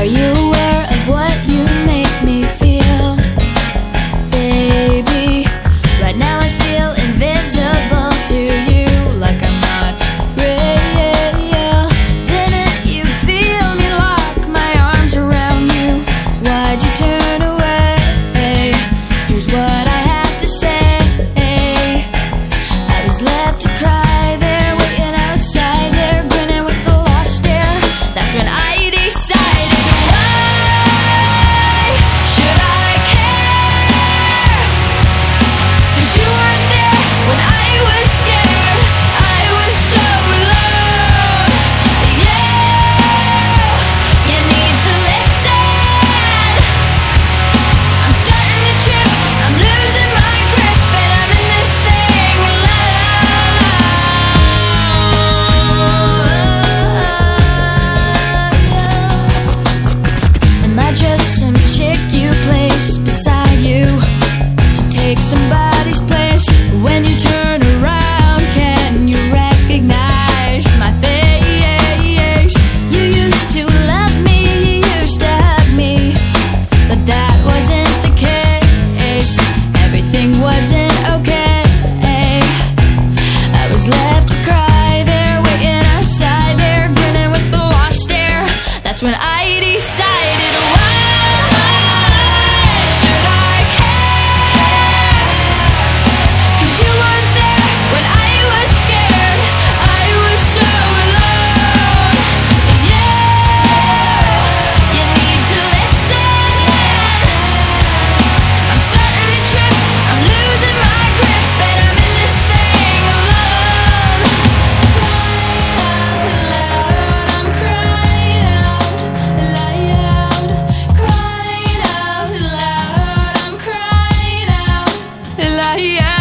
Are you aware of what you make me feel? Baby, right now I feel invisible to you like I'm not real. Didn't you feel me lock my arms around you? Why'd you turn away? Here's what I have to say I was left to cry. when I decide. yeah.